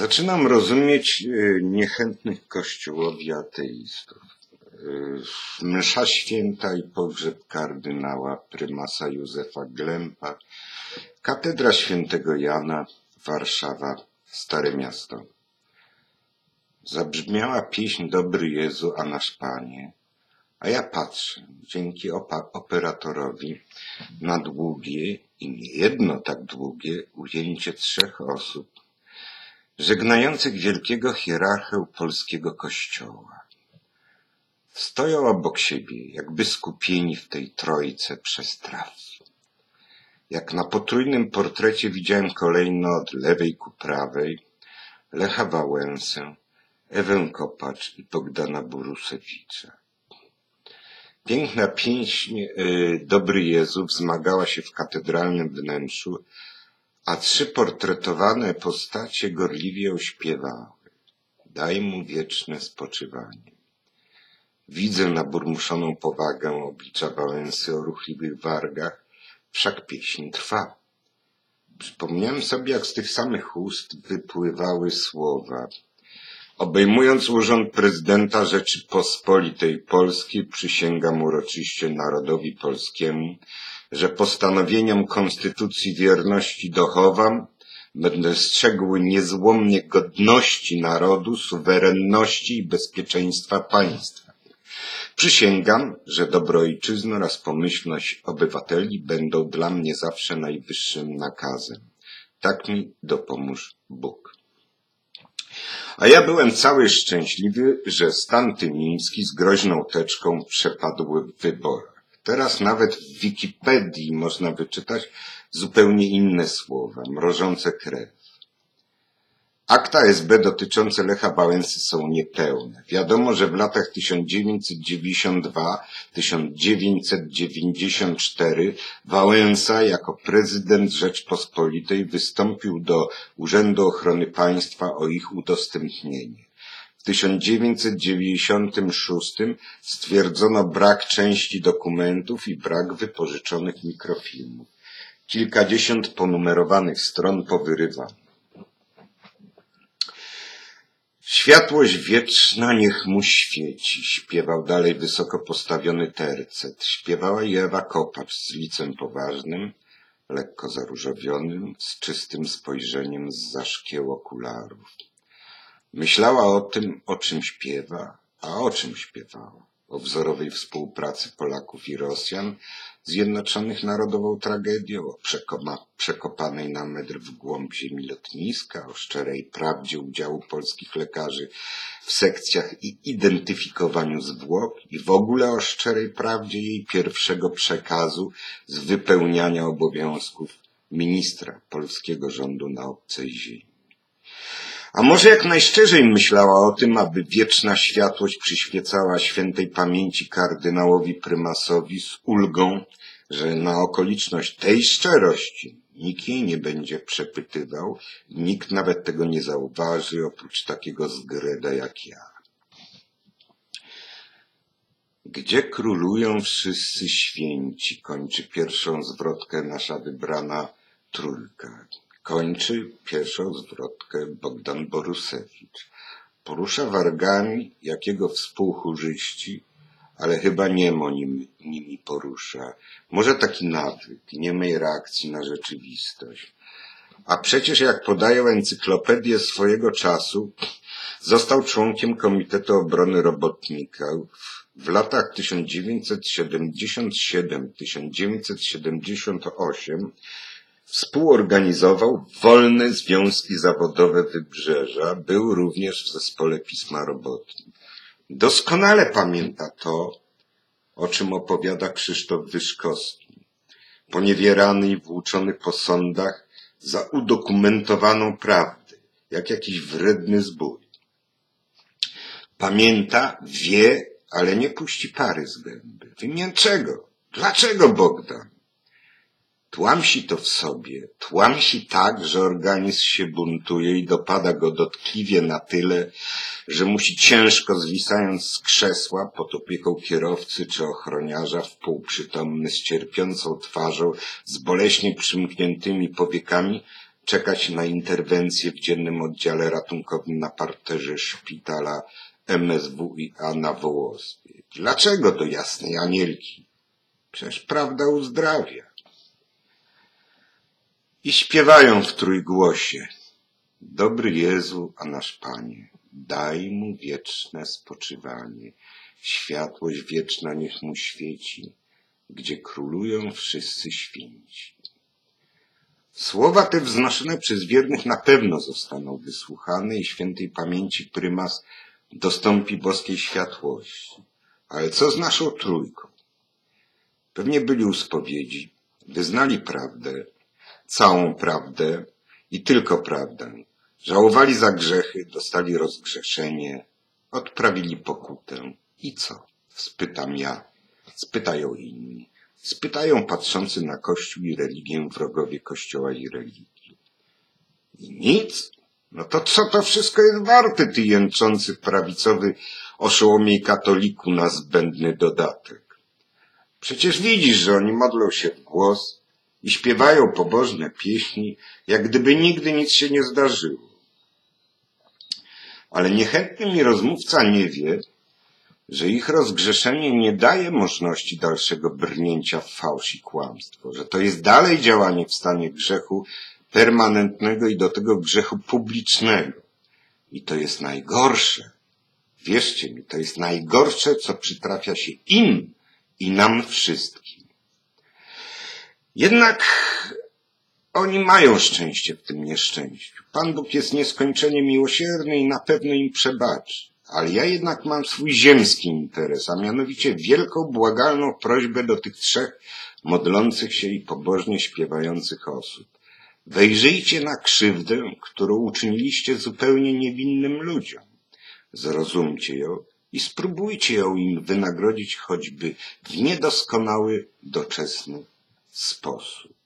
Zaczynam rozumieć e, niechętnych kościołowi ateistów. E, Msza święta i pogrzeb kardynała prymasa Józefa Glempa, katedra świętego Jana, Warszawa, Stare Miasto. Zabrzmiała pieśń Dobry Jezu, a nasz Panie, a ja patrzę, dzięki operatorowi, na długie i nie jedno tak długie ujęcie trzech osób, żegnających wielkiego hierarchę polskiego kościoła. Stoją obok siebie, jakby skupieni w tej trójce przez traf. Jak na potrójnym portrecie widziałem kolejno od lewej ku prawej Lecha Wałęsę, Ewę Kopacz i Bogdana Borusewicza. Piękna pieśń y, Dobry Jezu wzmagała się w katedralnym wnętrzu, a trzy portretowane postacie gorliwie ośpiewały. Daj mu wieczne spoczywanie. Widzę naburmuszoną powagę oblicza Wałęsy o ruchliwych wargach, wszak pieśń trwa. Przypomniałem sobie, jak z tych samych ust wypływały słowa. Obejmując urząd prezydenta Rzeczypospolitej Polskiej, przysięgam uroczyście narodowi polskiemu, że postanowieniom Konstytucji wierności dochowam, będę strzegł niezłomnie godności narodu, suwerenności i bezpieczeństwa państwa. Przysięgam, że dobro ojczyzny oraz pomyślność obywateli będą dla mnie zawsze najwyższym nakazem. Tak mi dopomóż Bóg. A ja byłem cały szczęśliwy, że stan tymiński z groźną teczką przepadł w wyborach. Teraz nawet w Wikipedii można wyczytać zupełnie inne słowa, mrożące krew. Akta SB dotyczące Lecha Wałęsy są niepełne. Wiadomo, że w latach 1992-1994 Wałęsa jako prezydent Rzeczpospolitej wystąpił do Urzędu Ochrony Państwa o ich udostępnienie. W 1996 stwierdzono brak części dokumentów i brak wypożyczonych mikrofilmów. Kilkadziesiąt ponumerowanych stron powyrywano. Światłość wieczna niech mu świeci, śpiewał dalej wysoko postawiony tercet. Śpiewała i Ewa Kopacz z licem poważnym, lekko zaróżowionym, z czystym spojrzeniem z szkieł okularów. Myślała o tym, o czym śpiewa, a o czym śpiewała. O wzorowej współpracy Polaków i Rosjan, zjednoczonych narodową tragedią, o przekoma, przekopanej na metr w głąb ziemi lotniska, o szczerej prawdzie udziału polskich lekarzy w sekcjach i identyfikowaniu zwłok i w ogóle o szczerej prawdzie jej pierwszego przekazu z wypełniania obowiązków ministra polskiego rządu na obcej ziemi. A może jak najszczerzej myślała o tym, aby wieczna światłość przyświecała świętej pamięci kardynałowi prymasowi z ulgą, że na okoliczność tej szczerości nikt jej nie będzie przepytywał, nikt nawet tego nie zauważy, oprócz takiego zgreda jak ja. Gdzie królują wszyscy święci, kończy pierwszą zwrotkę nasza wybrana trójka. Kończy pierwszą zwrotkę Bogdan Borusewicz. Porusza wargami jakiego współchórzyści, ale chyba niemo nim, nimi porusza. Może taki nawyk, niemej reakcji na rzeczywistość. A przecież jak podają encyklopedię swojego czasu, został członkiem Komitetu Obrony Robotnika. W latach 1977-1978 Współorganizował wolne związki zawodowe Wybrzeża, był również w zespole Pisma Robotnik. Doskonale pamięta to, o czym opowiada Krzysztof Wyszkowski. Poniewierany i włóczony po sądach za udokumentowaną prawdę, jak jakiś wredny zbój. Pamięta, wie, ale nie puści pary z gęby. Czego? Dlaczego Bogdan? Tłamsi to w sobie, tłamsi tak, że organizm się buntuje i dopada go dotkliwie na tyle, że musi ciężko zwisając z krzesła pod opieką kierowcy czy ochroniarza wpółprzytomny z cierpiącą twarzą, z boleśnie przymkniętymi powiekami, czekać na interwencję w dziennym oddziale ratunkowym na parterze szpitala MSWiA na Wołospie. Dlaczego do jasnej anielki? Przecież prawda uzdrawia. I śpiewają w trójgłosie. Dobry Jezu, a nasz Panie, daj mu wieczne spoczywanie. Światłość wieczna niech mu świeci, gdzie królują wszyscy święci. Słowa te wznoszone przez wiernych na pewno zostaną wysłuchane i świętej pamięci prymas dostąpi boskiej światłości. Ale co z naszą trójką? Pewnie byli u spowiedzi, wyznali prawdę, całą prawdę i tylko prawdę. Żałowali za grzechy, dostali rozgrzeszenie, odprawili pokutę. I co? Spytam ja, spytają inni, spytają patrzący na Kościół i religię wrogowie Kościoła i religii. I nic? No to co to wszystko jest warte, ty jęczący prawicowy oszołomie i katoliku na zbędny dodatek? Przecież widzisz, że oni modlą się w głos i śpiewają pobożne pieśni, jak gdyby nigdy nic się nie zdarzyło. Ale niechętny mi rozmówca nie wie, że ich rozgrzeszenie nie daje możliwości dalszego brnięcia w fałsz i kłamstwo, że to jest dalej działanie w stanie grzechu permanentnego i do tego grzechu publicznego. I to jest najgorsze. Wierzcie mi, to jest najgorsze, co przytrafia się im i nam wszystkim. Jednak oni mają szczęście w tym nieszczęściu. Pan Bóg jest nieskończenie miłosierny i na pewno im przebaczy. Ale ja jednak mam swój ziemski interes, a mianowicie wielką, błagalną prośbę do tych trzech modlących się i pobożnie śpiewających osób. Wejrzyjcie na krzywdę, którą uczyniliście zupełnie niewinnym ludziom. Zrozumcie ją i spróbujcie ją im wynagrodzić choćby w niedoskonały, doczesny sposób.